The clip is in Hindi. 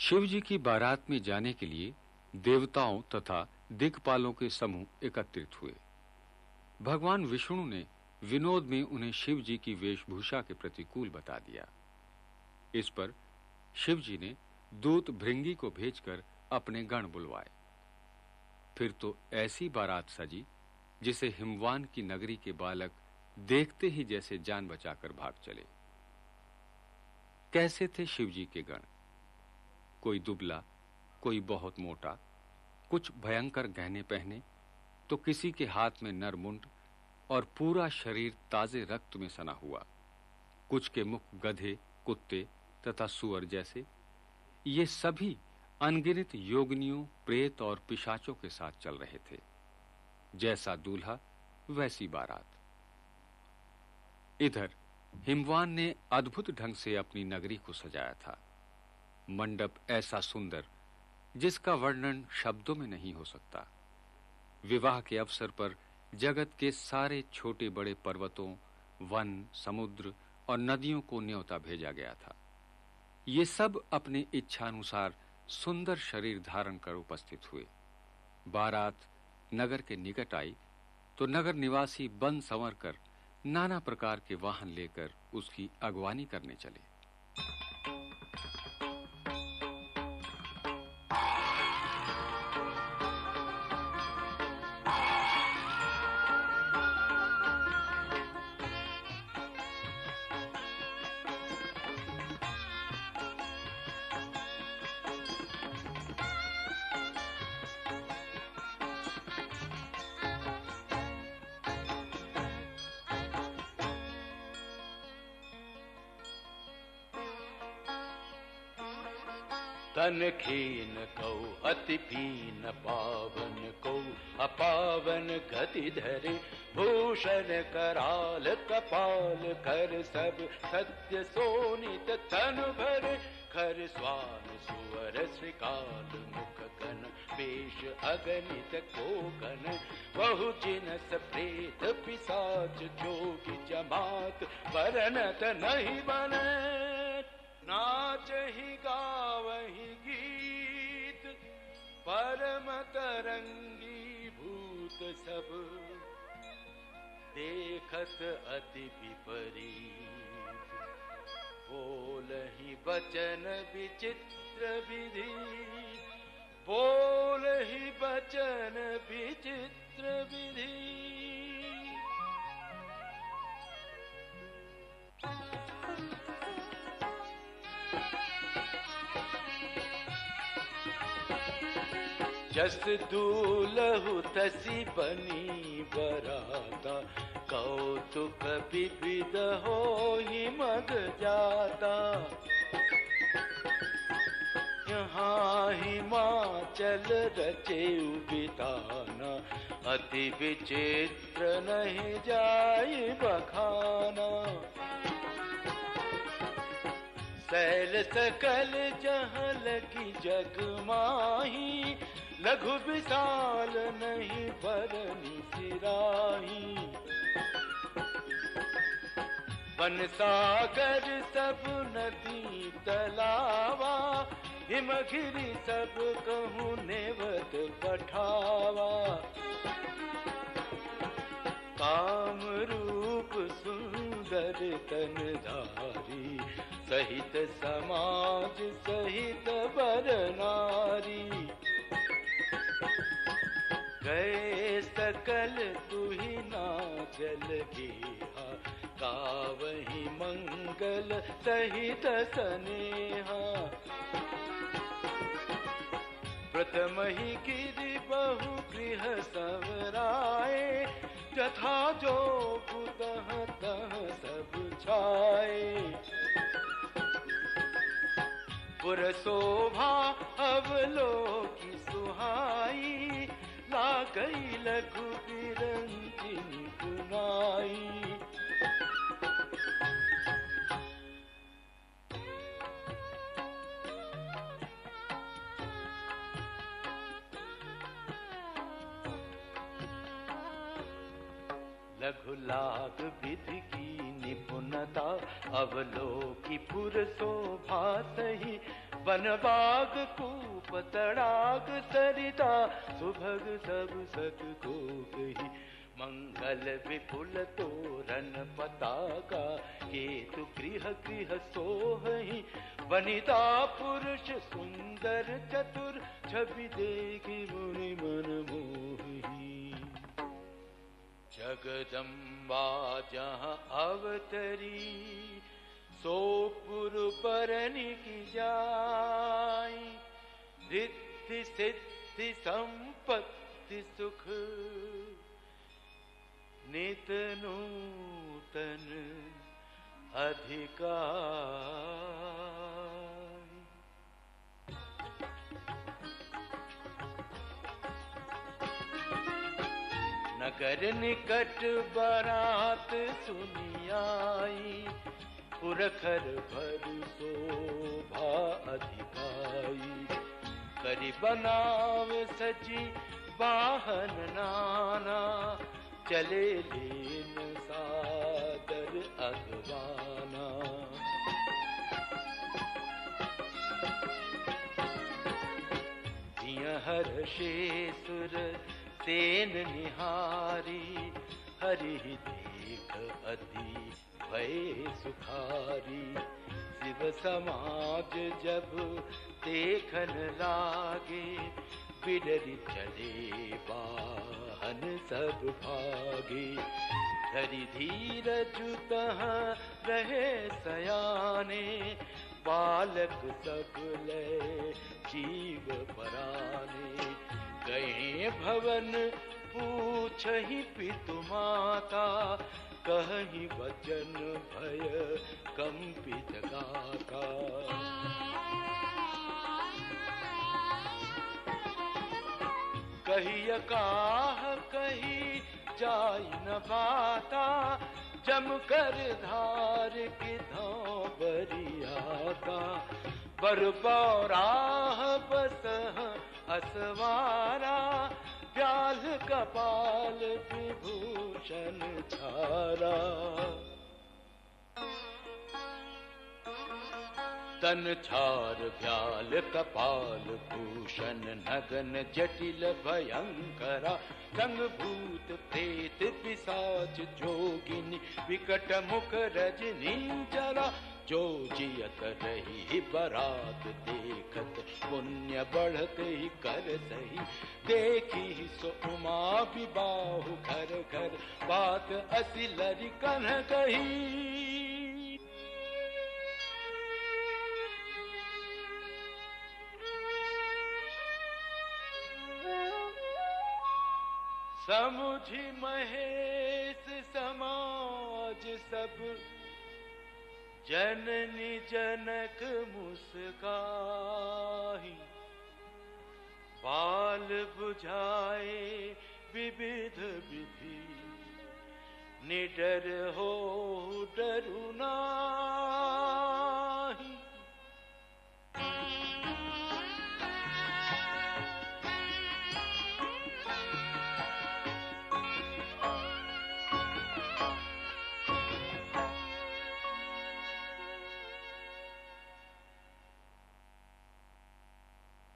शिव जी की बारात में जाने के लिए देवताओं तथा दिक्पालों के समूह एकत्रित हुए। भगवान विष्णु ने विनोद में उन्हें शिव जी की वेशभूषा के प्रतिकूल बता दिया। इस पर शिव जी ने दूत भृंगी को भेजकर अपने गण बुलवाए। फिर तो ऐसी बारात सजी, जिसे हिमवान की नगरी के बालक देखते ही जैसे जान बचाकर भाग चले। कैसे थे शिव जी के गण? कोई दुबला, कोई बहुत मोटा, कुछ भयंकर गहने पहने तो किसी के हाथ में नरमुंड और पूरा शरीर ताजे रक्त में सना हुआ। कुछ के मुख गधे, कुत्ते तथा सुअर जैसे। ये सभी अनगिनत योगनियों, प्रेत और पिशाचों के साथ चल रहे थे। जैसा दूल्हा, वैसी बारात। इधर, हिमवान ने अद्भुत ढंग से अपनी नगरी को सजाया था। मंडप ऐसा सुंदर, जिसका वर्णन शब्दों में नहीं हो सकता। विवाह के अवसर पर जगत के सारे छोटे बड़े पर्वतों, वन, समुद्र और नदियों को न्योता भेजा गया था। ये सब अपने इच्छानुसार सुंदर शरीर धारण कर उपस्थित हुए। बारात नगर के निकट आई तो नगर निवासी बन संवर कर नाना प्रकार के वाहन लेकर उसकी अगवानी करने चले। तन खीन कौ, अति पीन पावन कौ। अपावन गति धरे, भूषण कराल कपाल कर सब सत्य सोनित तन भरे। खर स्वान सुवर श्रीकाल मुख कन पेश अगणित कोकन। बहु जिनस प्रेत पिसाच जोगी जमात, वरनत नहीं बने। नाच ही गावही परम तरंगी भूत सब देखत अति विपरीत। बोल ही बचन विचित्र विधि बोल ही बचन विचित्र विधि जस दूलहु तसी बनी बराता कौतुक विविध हो ही मग जाता यहाँ हिमाचल रचे बिताना अति विचित्र नहीं जाय बखाना। सैल सकल जहाँ लगी जग माही लघु विशाल नहीं बरनी सिराही वन सागर सब नदी तलावा, हिमगिरी सब कहूँ नेवत पठावा। काम रूप सुंदर तन धारी, सहित समाज, सहित बर सकल तुही ना जल गेहा, कावही मंगल सहित सनेहा। प्रथम ही गिरि बहु गृह सवराए जथा जो पुतः तह सब छाए पुर शोभा अवलोकी सुहाई, ला गई लघु लघु लाग विधि की निपुणता, अवलोकी पुर शोभा सही। वन बाग कूप तड़ाग सरिता, सुभग सब सत को गही मंगल विपुल तोरण पताका, केतु गृह गृह सोहि वनिता पुरुष सुंदर चतुर, छवि देखी मुनि मन मोही जगदम्बा जहाँ अवतरी सोपुर परनि की जाई। रिद्धि सिद्धि संपत्ति सुख। नित नूतन अधिकार। नगर निकट बरात सुनियाई, पुरखर भर शोभा अधिकाई। करी बनाव सजी वाहन नाना, चले लेन सादर अगवाना। हर शेसुर तेन निहारी, हरि देख अति भय सुखारी। शिव समाज जब देखन लागे, बिडरी चले बाहन सब भागे। धरि धीरज रहे सयाने, बालक सब ले जीव पराने। गए भवन, पूछ ही पितु माता, कहीं वचन भय कंपित गाता। कही काह कही जाई न पाता जम कर धार की बरियाता बरबौराह बस असवारा व्याल कपाल विभूषण छारा। तन छार व्याल कपाल भूषण नगन जटिल भयंकरा संग भूत प्रेत पिसाच जोगिनी विकट मुख रजनी जरा जो जियत रही बरात देखत पुण्य बढ़त ही कर सही। देखी सो उमा विबाहु घर घर बात असी लरी कन कही। समुझी महेश समाज सब जननी जनक मुस्काही बाल बुझाए विविध विधि निडर हो डरुना